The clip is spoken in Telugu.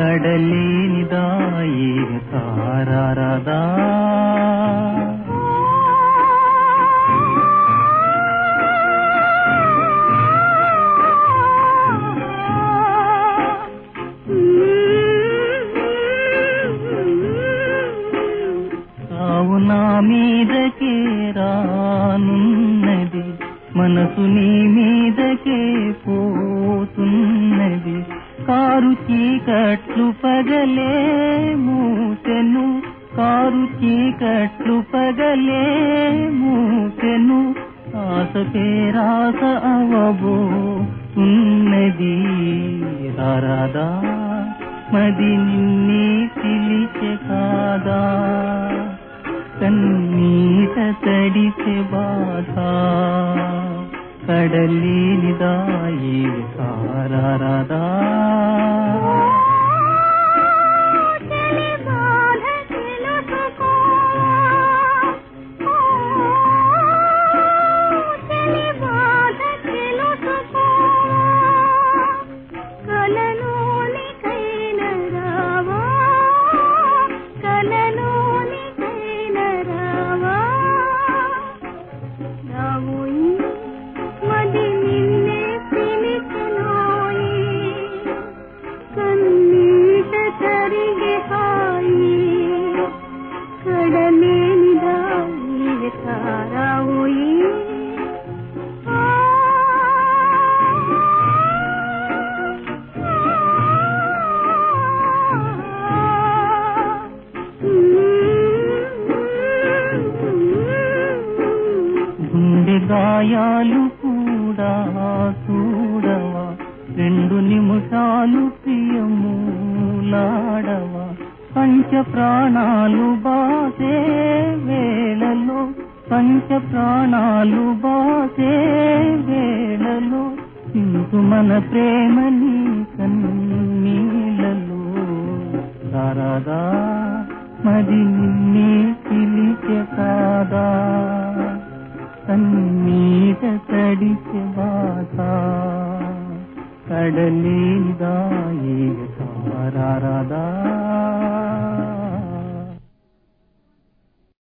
తడలేనిదాయి పిలిచె కాదా నా మీదకే రానున్నది మనసు నీ మీదకే పోతున్నది. కారు చీకట్లు పగలే మూసెను. కారు చీకట్లు పగలే మూసెను. ఆశ పేరాస అవబో ఉన్నది రారాదా మది నిన్ని పిలిచే కాదా. కన్నీట తడిసె బాధ. కడలేనిదాయి సారారదా గాయాలు కూడా చూడవా? రెండు నిమిషాలు ప్రియములాడవా? పంచ ప్రాణాలు బాసే వేళలో పంచ ప్రాణాలు బాసే వేళలో ఇంకు మన ప్రేమని కన్నీళ్ళలో. దారాదా మరి నిన్నే పిలిచే కాదా? कडली एक सारार